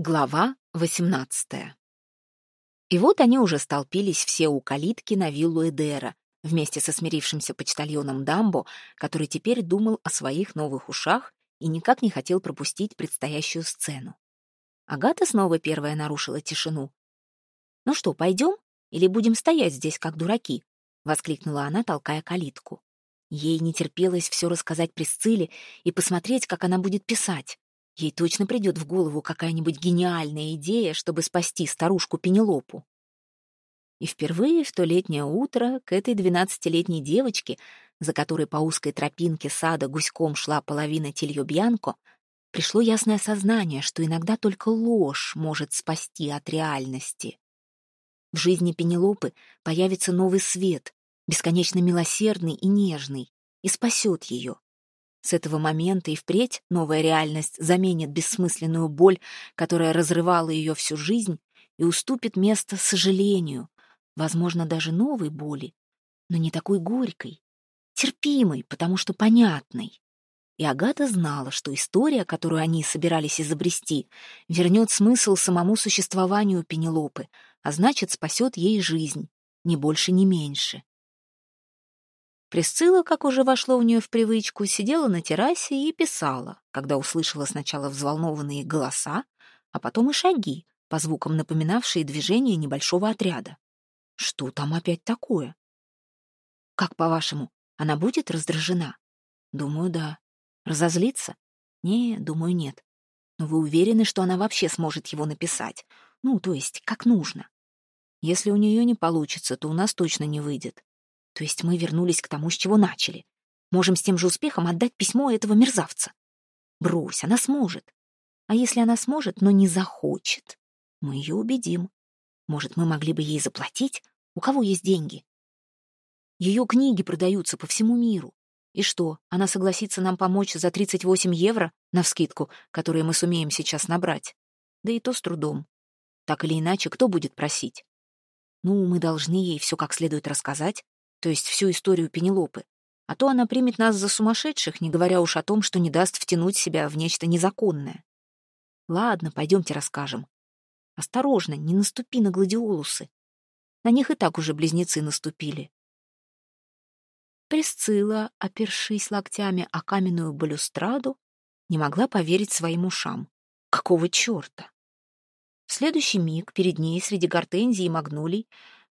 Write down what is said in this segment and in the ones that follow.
Глава 18 И вот они уже столпились все у калитки на виллу Эдера, вместе со смирившимся почтальоном Дамбо, который теперь думал о своих новых ушах и никак не хотел пропустить предстоящую сцену. Агата снова первая нарушила тишину. «Ну что, пойдем? Или будем стоять здесь, как дураки?» — воскликнула она, толкая калитку. Ей не терпелось все рассказать Присцилле и посмотреть, как она будет писать. Ей точно придет в голову какая-нибудь гениальная идея, чтобы спасти старушку Пенелопу. И впервые в то летнее утро к этой двенадцатилетней девочке, за которой по узкой тропинке сада гуськом шла половина Тильо-Бьянко, пришло ясное сознание, что иногда только ложь может спасти от реальности. В жизни Пенелопы появится новый свет, бесконечно милосердный и нежный, и спасет ее. С этого момента и впредь новая реальность заменит бессмысленную боль, которая разрывала ее всю жизнь, и уступит место сожалению, возможно, даже новой боли, но не такой горькой, терпимой, потому что понятной. И Агата знала, что история, которую они собирались изобрести, вернет смысл самому существованию Пенелопы, а значит, спасет ей жизнь, ни больше, ни меньше. Присцилла, как уже вошло у нее в привычку, сидела на террасе и писала, когда услышала сначала взволнованные голоса, а потом и шаги, по звукам напоминавшие движение небольшого отряда. Что там опять такое? Как, по-вашему, она будет раздражена? Думаю, да. Разозлиться? Не, думаю, нет. Но вы уверены, что она вообще сможет его написать? Ну, то есть, как нужно. Если у нее не получится, то у нас точно не выйдет. То есть мы вернулись к тому, с чего начали. Можем с тем же успехом отдать письмо этого мерзавца. Брось, она сможет. А если она сможет, но не захочет, мы ее убедим. Может, мы могли бы ей заплатить? У кого есть деньги? Ее книги продаются по всему миру. И что, она согласится нам помочь за 38 евро, навскидку, которые мы сумеем сейчас набрать? Да и то с трудом. Так или иначе, кто будет просить? Ну, мы должны ей все как следует рассказать, то есть всю историю Пенелопы, а то она примет нас за сумасшедших, не говоря уж о том, что не даст втянуть себя в нечто незаконное. Ладно, пойдемте расскажем. Осторожно, не наступи на гладиолусы. На них и так уже близнецы наступили. Присцилла, опершись локтями о каменную балюстраду, не могла поверить своим ушам. Какого черта? В следующий миг перед ней среди гортензий и магнолий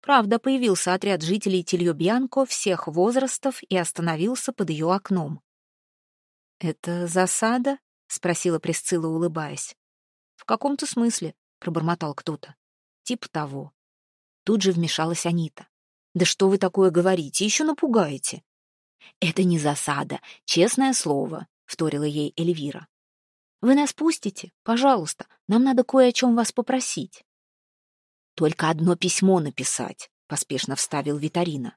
Правда, появился отряд жителей Тильобьянко всех возрастов и остановился под ее окном. «Это засада?» — спросила Присцилла, улыбаясь. «В каком-то смысле», — пробормотал кто-то. «Типа того». Тут же вмешалась Анита. «Да что вы такое говорите? Еще напугаете». «Это не засада, честное слово», — вторила ей Эльвира. «Вы нас пустите? Пожалуйста, нам надо кое о чем вас попросить». «Только одно письмо написать», — поспешно вставил Витарина.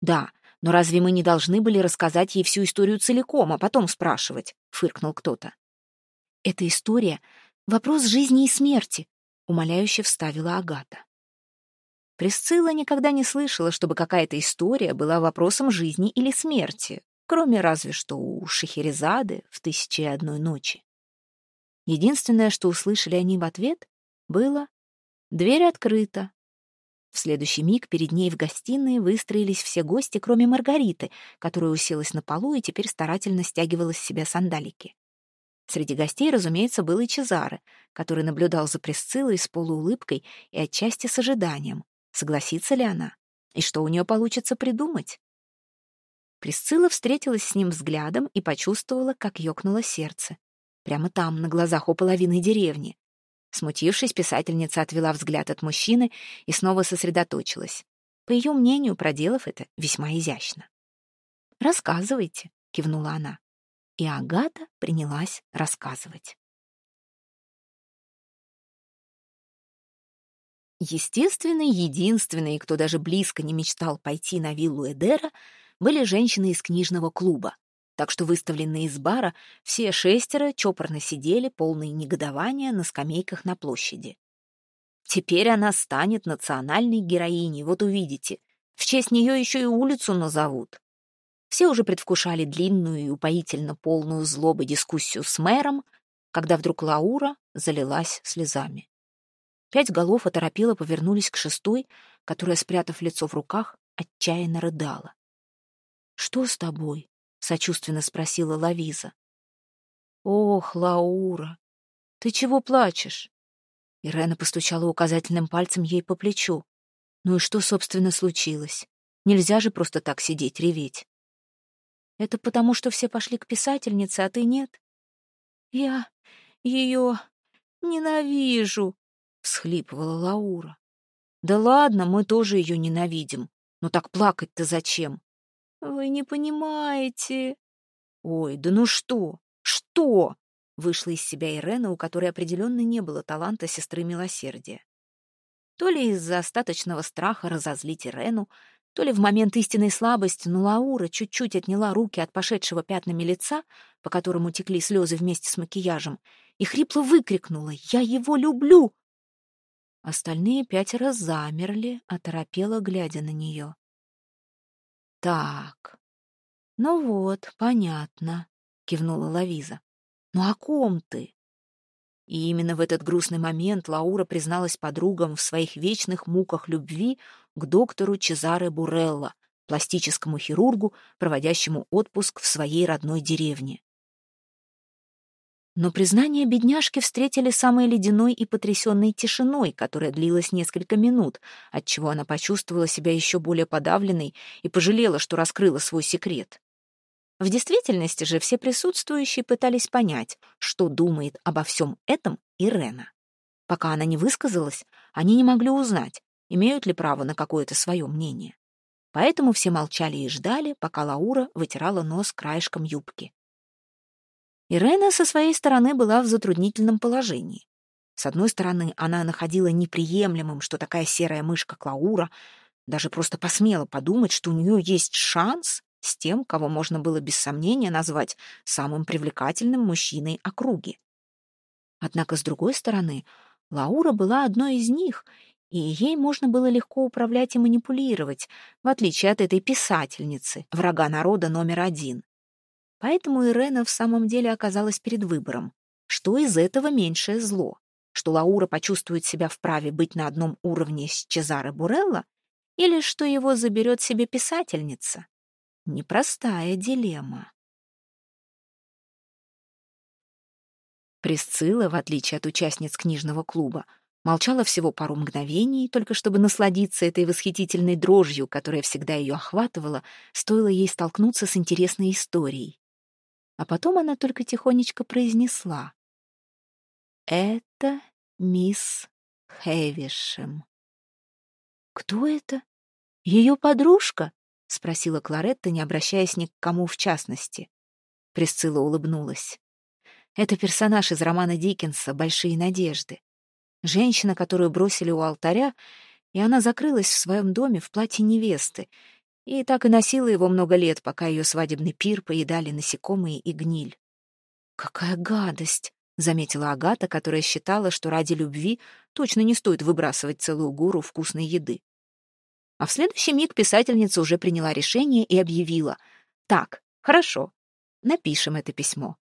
«Да, но разве мы не должны были рассказать ей всю историю целиком, а потом спрашивать?» — фыркнул кто-то. «Эта история — вопрос жизни и смерти», — умоляюще вставила Агата. Присцилла никогда не слышала, чтобы какая-то история была вопросом жизни или смерти, кроме разве что у Шахерезады в «Тысяче и одной ночи». Единственное, что услышали они в ответ, было Дверь открыта. В следующий миг перед ней в гостиной выстроились все гости, кроме Маргариты, которая уселась на полу и теперь старательно стягивала с себя сандалики. Среди гостей, разумеется, был и Чезаре, который наблюдал за Пресциллой с полуулыбкой и отчасти с ожиданием, согласится ли она, и что у нее получится придумать. Присцилла встретилась с ним взглядом и почувствовала, как ёкнуло сердце. Прямо там, на глазах у половины деревни. Смутившись, писательница отвела взгляд от мужчины и снова сосредоточилась. По ее мнению, проделав это весьма изящно. «Рассказывайте», — кивнула она. И Агата принялась рассказывать. Естественно, единственные, кто даже близко не мечтал пойти на виллу Эдера, были женщины из книжного клуба, так что выставленные из бара все шестеро чопорно сидели, полные негодования, на скамейках на площади. Теперь она станет национальной героиней, вот увидите. В честь нее еще и улицу назовут. Все уже предвкушали длинную и упоительно полную злобы дискуссию с мэром, когда вдруг Лаура залилась слезами. Пять голов оторопело повернулись к шестой, которая, спрятав лицо в руках, отчаянно рыдала. «Что с тобой?» — сочувственно спросила Лавиза. «Ох, Лаура, ты чего плачешь?» Ирена постучала указательным пальцем ей по плечу. «Ну и что, собственно, случилось? Нельзя же просто так сидеть, реветь». «Это потому, что все пошли к писательнице, а ты нет?» «Я ее ненавижу», — всхлипывала Лаура. «Да ладно, мы тоже ее ненавидим. Но так плакать-то зачем?» «Вы не понимаете». «Ой, да ну что? Что?» Вышла из себя Ирена, у которой определенно не было таланта сестры милосердия. То ли из-за остаточного страха разозлить Ирену, то ли в момент истинной слабости, но Лаура чуть-чуть отняла руки от пошедшего пятнами лица, по которому текли слезы вместе с макияжем, и хрипло выкрикнула «Я его люблю!» Остальные пятеро замерли, оторопело глядя на нее. «Так, ну вот, понятно», — кивнула Лавиза. «Ну о ком ты?» И именно в этот грустный момент Лаура призналась подругам в своих вечных муках любви к доктору Чезаре Бурелло, пластическому хирургу, проводящему отпуск в своей родной деревне. Но признание бедняжки встретили самой ледяной и потрясенной тишиной, которая длилась несколько минут, отчего она почувствовала себя еще более подавленной и пожалела, что раскрыла свой секрет. В действительности же все присутствующие пытались понять, что думает обо всем этом Ирена. Пока она не высказалась, они не могли узнать, имеют ли право на какое-то свое мнение. Поэтому все молчали и ждали, пока Лаура вытирала нос краешком юбки. Ирена со своей стороны была в затруднительном положении. С одной стороны, она находила неприемлемым, что такая серая мышка Клаура даже просто посмела подумать, что у нее есть шанс с тем, кого можно было без сомнения назвать самым привлекательным мужчиной округи. Однако, с другой стороны, Лаура была одной из них, и ей можно было легко управлять и манипулировать, в отличие от этой писательницы, врага народа номер один. Поэтому Ирена в самом деле оказалась перед выбором. Что из этого меньшее зло? Что Лаура почувствует себя вправе быть на одном уровне с Чезаре Бурелло? Или что его заберет себе писательница? Непростая дилемма. Присцилла, в отличие от участниц книжного клуба, молчала всего пару мгновений, только чтобы насладиться этой восхитительной дрожью, которая всегда ее охватывала, стоило ей столкнуться с интересной историей. А потом она только тихонечко произнесла. «Это мисс Хэвишем». «Кто это? Ее подружка?» — спросила Кларетта, не обращаясь ни к кому в частности. Присцилла улыбнулась. «Это персонаж из романа Диккенса «Большие надежды». Женщина, которую бросили у алтаря, и она закрылась в своем доме в платье невесты и так и носила его много лет, пока ее свадебный пир поедали насекомые и гниль. «Какая гадость!» — заметила Агата, которая считала, что ради любви точно не стоит выбрасывать целую гору вкусной еды. А в следующий миг писательница уже приняла решение и объявила. «Так, хорошо, напишем это письмо».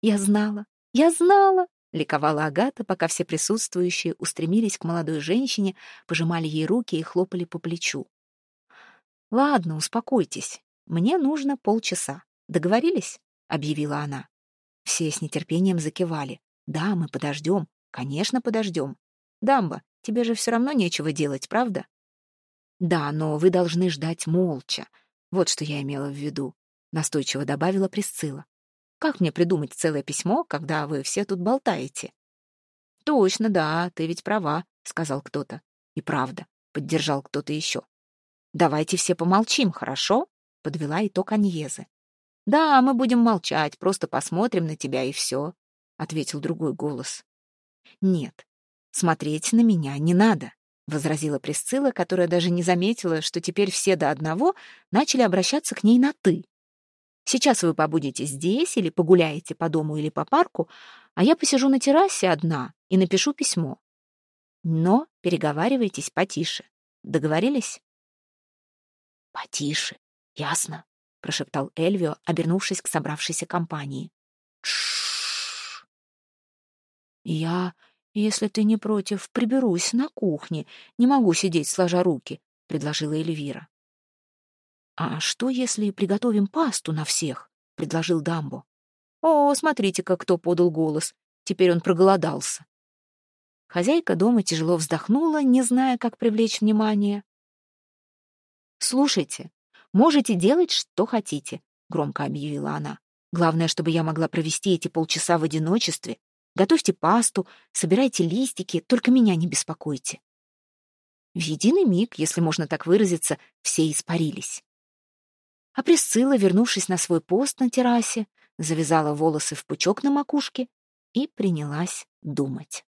«Я знала, я знала!» — ликовала Агата, пока все присутствующие устремились к молодой женщине, пожимали ей руки и хлопали по плечу. «Ладно, успокойтесь. Мне нужно полчаса. Договорились?» — объявила она. Все с нетерпением закивали. «Да, мы подождем. Конечно, подождем. Дамба, тебе же все равно нечего делать, правда?» «Да, но вы должны ждать молча. Вот что я имела в виду», — настойчиво добавила Присцилла. «Как мне придумать целое письмо, когда вы все тут болтаете?» «Точно, да, ты ведь права», — сказал кто-то. «И правда», — поддержал кто-то еще. «Давайте все помолчим, хорошо?» — подвела итог Аньезы. «Да, мы будем молчать, просто посмотрим на тебя и все», — ответил другой голос. «Нет, смотреть на меня не надо», — возразила Присцилла, которая даже не заметила, что теперь все до одного начали обращаться к ней на «ты». «Сейчас вы побудете здесь или погуляете по дому или по парку, а я посижу на террасе одна и напишу письмо. Но переговаривайтесь потише. Договорились?» «Потише, ясно?» — прошептал Эльвио, обернувшись к собравшейся компании. Я, если ты не против, приберусь на кухне. Не могу сидеть, сложа руки, — предложила Эльвира. «А что, если приготовим пасту на всех?» — предложил Дамбо. «О, смотрите-ка, кто подал голос. Теперь он проголодался». Хозяйка дома тяжело вздохнула, не зная, как привлечь внимание. «Слушайте, можете делать, что хотите», — громко объявила она. «Главное, чтобы я могла провести эти полчаса в одиночестве. Готовьте пасту, собирайте листики, только меня не беспокойте». В единый миг, если можно так выразиться, все испарились. А Присцилла, вернувшись на свой пост на террасе, завязала волосы в пучок на макушке и принялась думать.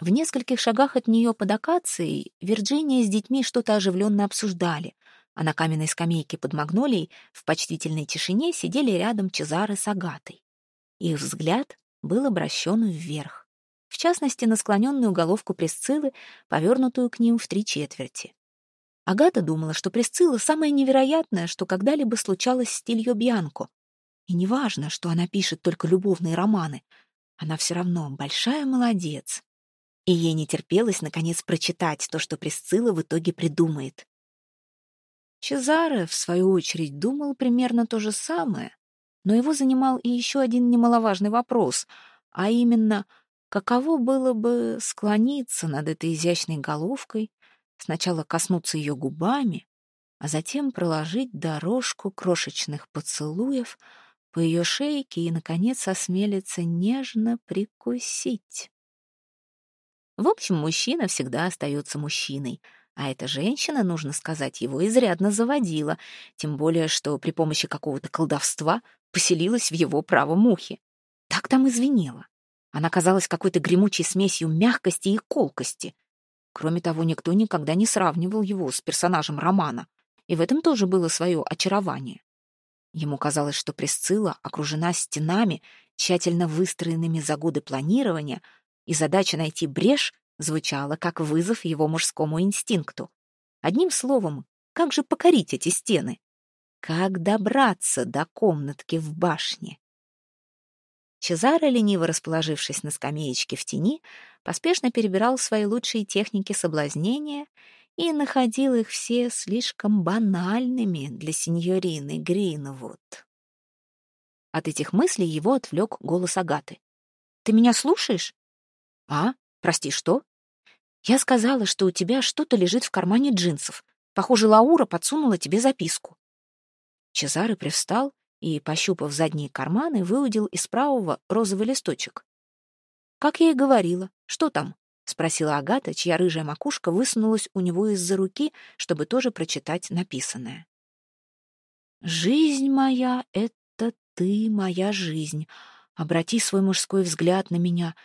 В нескольких шагах от нее под акацией Вирджиния с детьми что-то оживленно обсуждали, а на каменной скамейке под магнолией в почтительной тишине сидели рядом Чезары с Агатой. Их взгляд был обращен вверх, в частности, на склоненную головку Пресциллы, повернутую к ним в три четверти. Агата думала, что Пресцилла — самое невероятное, что когда-либо случалось с Тильо Бьянко. И неважно, что она пишет только любовные романы, она все равно большая молодец и ей не терпелось, наконец, прочитать то, что Присцилла в итоге придумает. Чезаре, в свою очередь, думал примерно то же самое, но его занимал и еще один немаловажный вопрос, а именно, каково было бы склониться над этой изящной головкой, сначала коснуться ее губами, а затем проложить дорожку крошечных поцелуев по ее шейке и, наконец, осмелиться нежно прикусить. В общем, мужчина всегда остается мужчиной, а эта женщина, нужно сказать, его изрядно заводила, тем более, что при помощи какого-то колдовства поселилась в его правом ухе. Так там извинела. Она казалась какой-то гремучей смесью мягкости и колкости. Кроме того, никто никогда не сравнивал его с персонажем романа, и в этом тоже было свое очарование. Ему казалось, что Пресцилла окружена стенами, тщательно выстроенными за годы планирования, и задача найти брешь звучала как вызов его мужскому инстинкту. Одним словом, как же покорить эти стены? Как добраться до комнатки в башне? Чезаро, лениво расположившись на скамеечке в тени, поспешно перебирал свои лучшие техники соблазнения и находил их все слишком банальными для сеньорины Гринвуд. От этих мыслей его отвлек голос Агаты. «Ты меня слушаешь?» «А? Прости, что?» «Я сказала, что у тебя что-то лежит в кармане джинсов. Похоже, Лаура подсунула тебе записку». Чезаре привстал и, пощупав задние карманы, выудил из правого розовый листочек. «Как я и говорила. Что там?» — спросила Агата, чья рыжая макушка высунулась у него из-за руки, чтобы тоже прочитать написанное. «Жизнь моя — это ты, моя жизнь. Обрати свой мужской взгляд на меня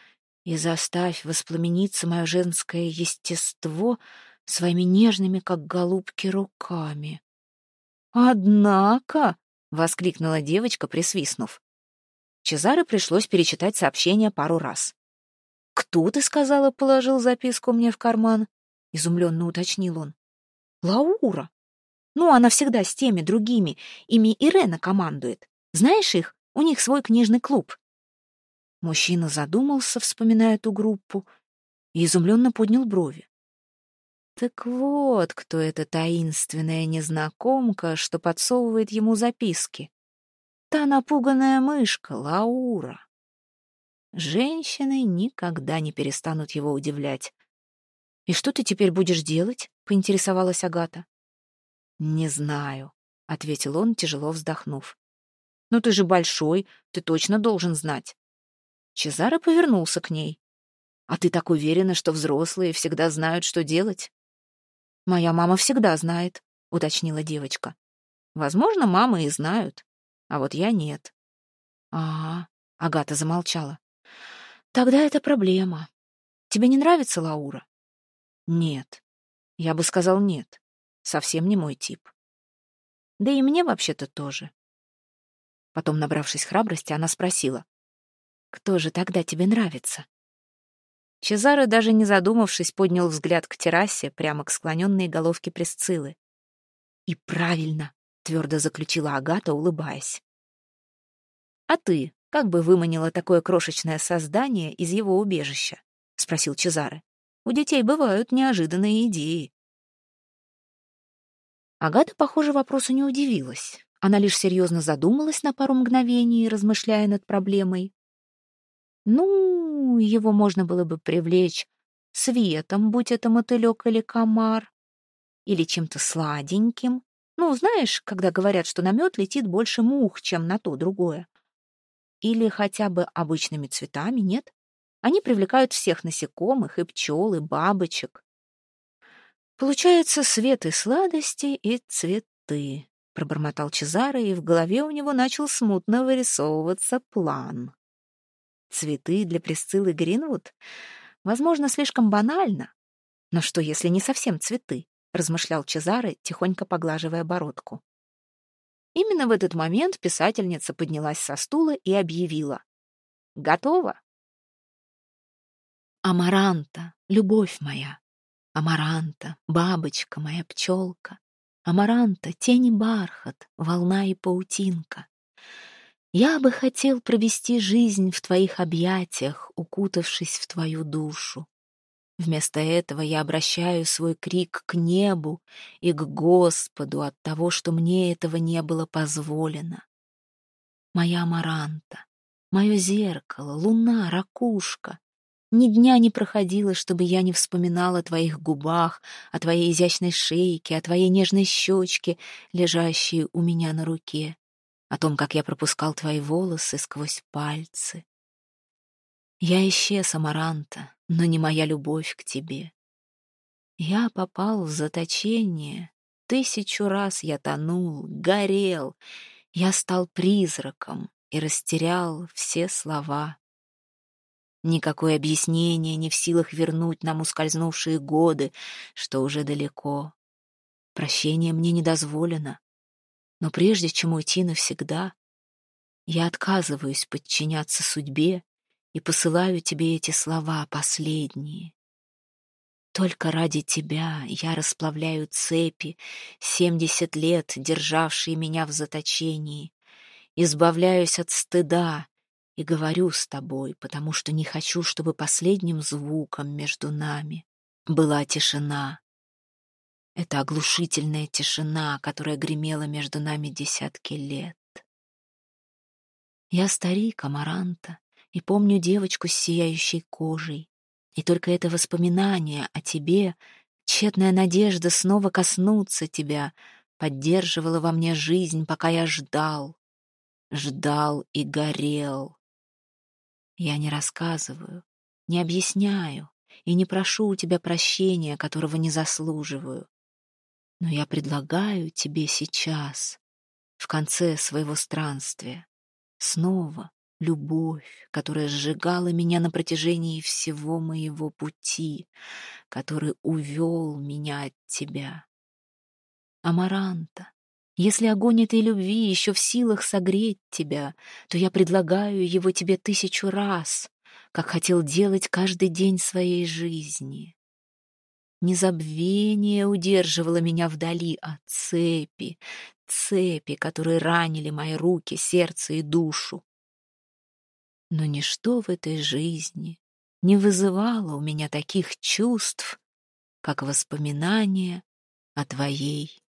и заставь воспламениться мое женское естество своими нежными, как голубки, руками. «Однако!» — воскликнула девочка, присвистнув. Чезаре пришлось перечитать сообщение пару раз. «Кто, ты сказала, положил записку мне в карман?» — изумленно уточнил он. «Лаура. Ну, она всегда с теми другими. Ими Ирена командует. Знаешь их? У них свой книжный клуб. Мужчина задумался, вспоминая эту группу, и изумленно поднял брови. Так вот, кто эта таинственная незнакомка, что подсовывает ему записки. Та напуганная мышка, Лаура. Женщины никогда не перестанут его удивлять. «И что ты теперь будешь делать?» — поинтересовалась Агата. «Не знаю», — ответил он, тяжело вздохнув. «Ну ты же большой, ты точно должен знать. Чезаро повернулся к ней. «А ты так уверена, что взрослые всегда знают, что делать?» «Моя мама всегда знает», — уточнила девочка. «Возможно, мамы и знают, а вот я нет». «А, — Агата замолчала. «Тогда это проблема. Тебе не нравится Лаура?» «Нет. Я бы сказал нет. Совсем не мой тип. Да и мне вообще-то тоже». Потом, набравшись храбрости, она спросила. Кто же тогда тебе нравится?» Чезаро, даже не задумавшись, поднял взгляд к террасе, прямо к склоненной головке Пресциллы. «И правильно», — твердо заключила Агата, улыбаясь. «А ты Как бы выманило такое крошечное создание из его убежища? Спросил Чезаре. У детей бывают неожиданные идеи. Агата, похоже, вопросу не удивилась. Она лишь серьезно задумалась на пару мгновений, размышляя над проблемой. Ну, его можно было бы привлечь светом, будь это мотылек или комар, или чем-то сладеньким. Ну, знаешь, когда говорят, что на мед летит больше мух, чем на то другое. Или хотя бы обычными цветами, нет? Они привлекают всех насекомых, и пчел, и бабочек. Получается, свет и сладости, и цветы, пробормотал Чезаре, и в голове у него начал смутно вырисовываться план. Цветы для Присциллы Гринвуд? Возможно, слишком банально. Но что, если не совсем цветы? размышлял Чезаре, тихонько поглаживая бородку. Именно в этот момент писательница поднялась со стула и объявила. «Готово!» «Амаранта, любовь моя! Амаранта, бабочка моя пчелка! Амаранта, тень и бархат, волна и паутинка! Я бы хотел провести жизнь в твоих объятиях, укутавшись в твою душу. Вместо этого я обращаю свой крик к небу и к Господу от того, что мне этого не было позволено. Моя Маранта, мое зеркало, луна, ракушка. Ни дня не проходило, чтобы я не вспоминала о твоих губах, о твоей изящной шейке, о твоей нежной щечке, лежащей у меня на руке о том, как я пропускал твои волосы сквозь пальцы. Я исчез, Амаранта, но не моя любовь к тебе. Я попал в заточение, тысячу раз я тонул, горел, я стал призраком и растерял все слова. Никакое объяснение не в силах вернуть нам ускользнувшие годы, что уже далеко. Прощение мне не дозволено. Но прежде чем уйти навсегда, я отказываюсь подчиняться судьбе и посылаю тебе эти слова последние. Только ради тебя я расплавляю цепи, семьдесят лет державшие меня в заточении, избавляюсь от стыда и говорю с тобой, потому что не хочу, чтобы последним звуком между нами была тишина. Это оглушительная тишина, которая гремела между нами десятки лет. Я старик Амаранта и помню девочку с сияющей кожей. И только это воспоминание о тебе, тщетная надежда снова коснуться тебя, поддерживала во мне жизнь, пока я ждал, ждал и горел. Я не рассказываю, не объясняю и не прошу у тебя прощения, которого не заслуживаю. Но я предлагаю тебе сейчас, в конце своего странствия, снова любовь, которая сжигала меня на протяжении всего моего пути, который увел меня от тебя. Амаранта, если огонь этой любви еще в силах согреть тебя, то я предлагаю его тебе тысячу раз, как хотел делать каждый день своей жизни. Незабвение удерживало меня вдали от цепи, цепи, которые ранили мои руки, сердце и душу. Но ничто в этой жизни не вызывало у меня таких чувств, как воспоминания о твоей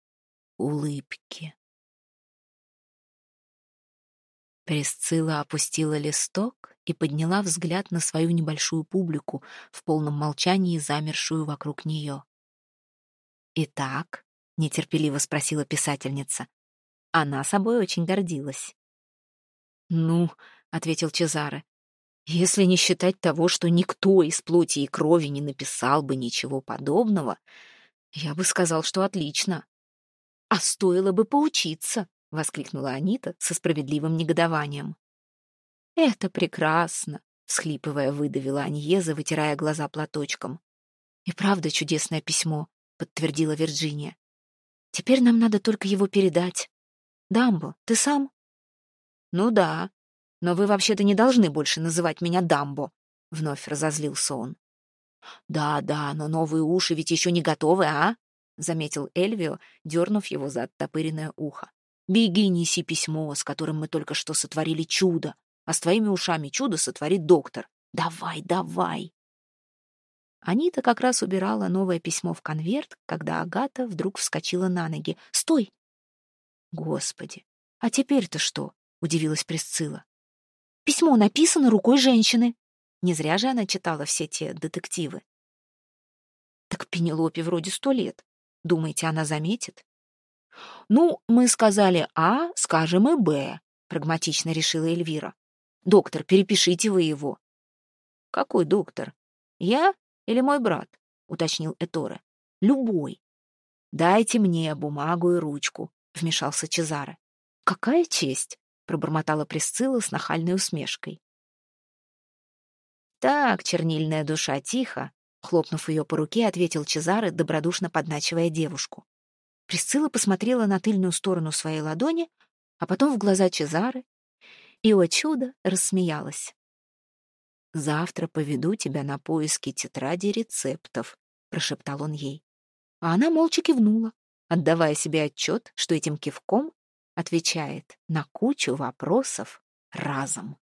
улыбке. Пресцилла опустила листок и подняла взгляд на свою небольшую публику, в полном молчании замершую вокруг нее. «Итак?» — нетерпеливо спросила писательница. Она собой очень гордилась. «Ну», — ответил Чезаре, — «если не считать того, что никто из плоти и крови не написал бы ничего подобного, я бы сказал, что отлично. А стоило бы поучиться», — воскликнула Анита со справедливым негодованием. «Это прекрасно!» — всхлипывая, выдавила Аньеза, вытирая глаза платочком. «И правда чудесное письмо», — подтвердила Вирджиния. «Теперь нам надо только его передать. Дамбо, ты сам?» «Ну да, но вы вообще-то не должны больше называть меня Дамбо», — вновь разозлился он. «Да, да, но новые уши ведь еще не готовы, а?» — заметил Эльвио, дернув его за оттопыренное ухо. «Беги, неси письмо, с которым мы только что сотворили чудо. А с твоими ушами чудо сотворит доктор. Давай, давай!» Анита как раз убирала новое письмо в конверт, когда Агата вдруг вскочила на ноги. «Стой!» «Господи, а теперь-то что?» — удивилась Присцилла. «Письмо написано рукой женщины». Не зря же она читала все те детективы. «Так Пенелопе вроде сто лет. Думаете, она заметит?» «Ну, мы сказали А, скажем и Б», — прагматично решила Эльвира. «Доктор, перепишите вы его». «Какой доктор? Я или мой брат?» — уточнил Эторе. «Любой». «Дайте мне бумагу и ручку», — вмешался Чезаре. «Какая честь!» — пробормотала Присцилла с нахальной усмешкой. «Так, чернильная душа, тихо!» — хлопнув ее по руке, ответил Чезаре, добродушно подначивая девушку. Присцилла посмотрела на тыльную сторону своей ладони, а потом в глаза Чезары, и, о чудо, рассмеялась. «Завтра поведу тебя на поиски тетради рецептов», — прошептал он ей. А она молча кивнула, отдавая себе отчет, что этим кивком отвечает на кучу вопросов разом.